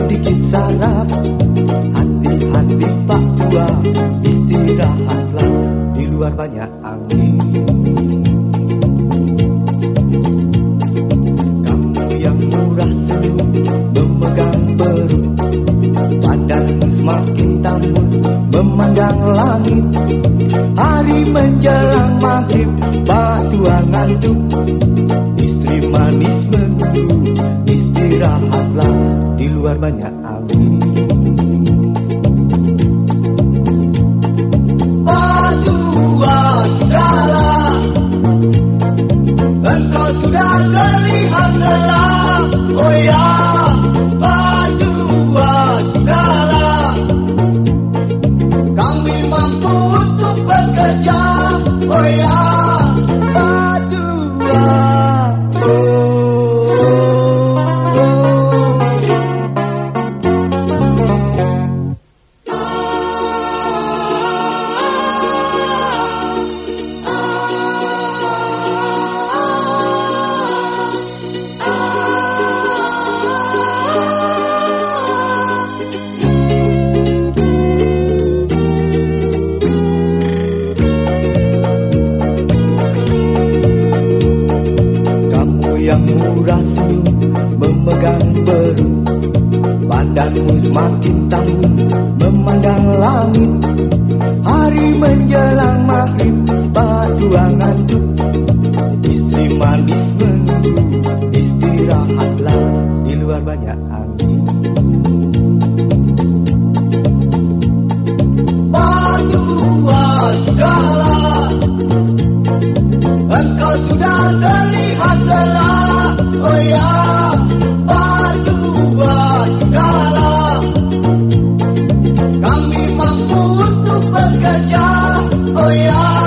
sedikit sarap Hati-hati Pak Tua Istirahatlah. Di luar banyak angin. Kamu yang murah senyum Memegang perut. Badanmu semakin tambun Memandang langit. Hari menjelang maghrib Pak Tua ngantuk. Banyak Engkau sudah terlihat Oh Berdua sudahlah Kami Oh ya pegang perut Badanmu semakin tanggung Memandang langit. Hari menjelang maghrib Batu ngantuk Istri manis menunggu Istirahatlah Di luar banyak angin. Engkau sudah terlihat Oh ya. Oh yeah.